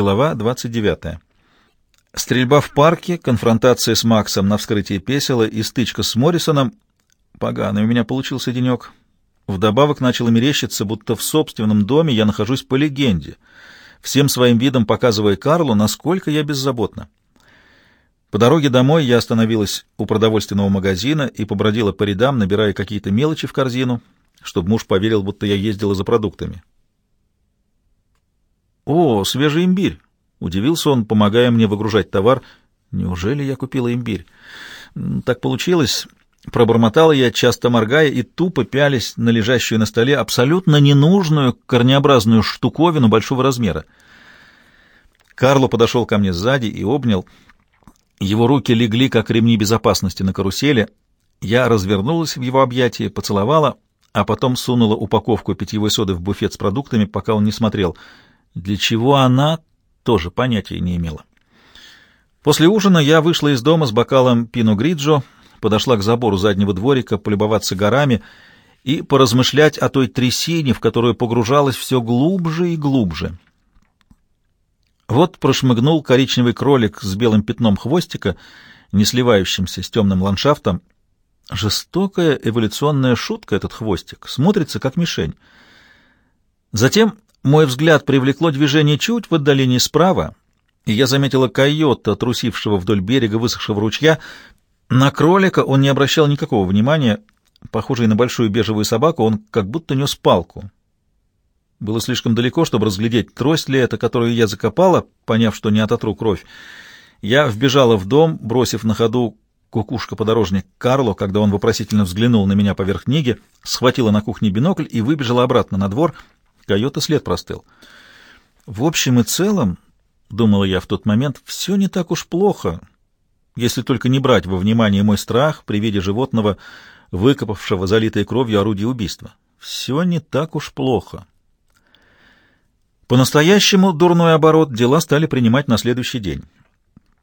Глава 29. Стрельба в парке, конфронтация с Максом на вскрытии песела и стычка с Моррисоном. Поганый у меня получился денек. Вдобавок начало мерещиться, будто в собственном доме я нахожусь по легенде, всем своим видом показывая Карлу, насколько я беззаботна. По дороге домой я остановилась у продовольственного магазина и побродила по рядам, набирая какие-то мелочи в корзину, чтобы муж поверил, будто я ездила за продуктами. «О, свежий имбирь!» — удивился он, помогая мне выгружать товар. «Неужели я купила имбирь?» «Так получилось». Пробормотала я, часто моргая, и тупо пялись на лежащую на столе абсолютно ненужную корнеобразную штуковину большого размера. Карло подошел ко мне сзади и обнял. Его руки легли, как ремни безопасности на карусели. Я развернулась в его объятии, поцеловала, а потом сунула упаковку питьевой соды в буфет с продуктами, пока он не смотрел — для чего она, тоже понятия не имела. После ужина я вышла из дома с бокалом пино гриджо, подошла к забору заднего дворика полюбоваться горами и поразмышлять о той трясине, в которую погружалась все глубже и глубже. Вот прошмыгнул коричневый кролик с белым пятном хвостика, не сливающимся с темным ландшафтом. Жестокая эволюционная шутка этот хвостик, смотрится как мишень. Затем мой взгляд привлекло движение чуть в отдалении справа, и я заметила койота, трусившего вдоль берега высохшего ручья. На кролика он не обращал никакого внимания. Похожий на большую бежевую собаку, он как будто нес палку. Было слишком далеко, чтобы разглядеть, трость ли это, которую я закопала, поняв, что не ототру кровь. Я вбежала в дом, бросив на ходу кукушка-подорожник Карло, когда он вопросительно взглянул на меня поверх книги, схватила на кухне бинокль и выбежала обратно на двор — Койота след простыл. В общем и целом, — думала я в тот момент, — все не так уж плохо, если только не брать во внимание мой страх при виде животного, выкопавшего залитое кровью орудие убийства. Все не так уж плохо. По-настоящему дурной оборот дела стали принимать на следующий день.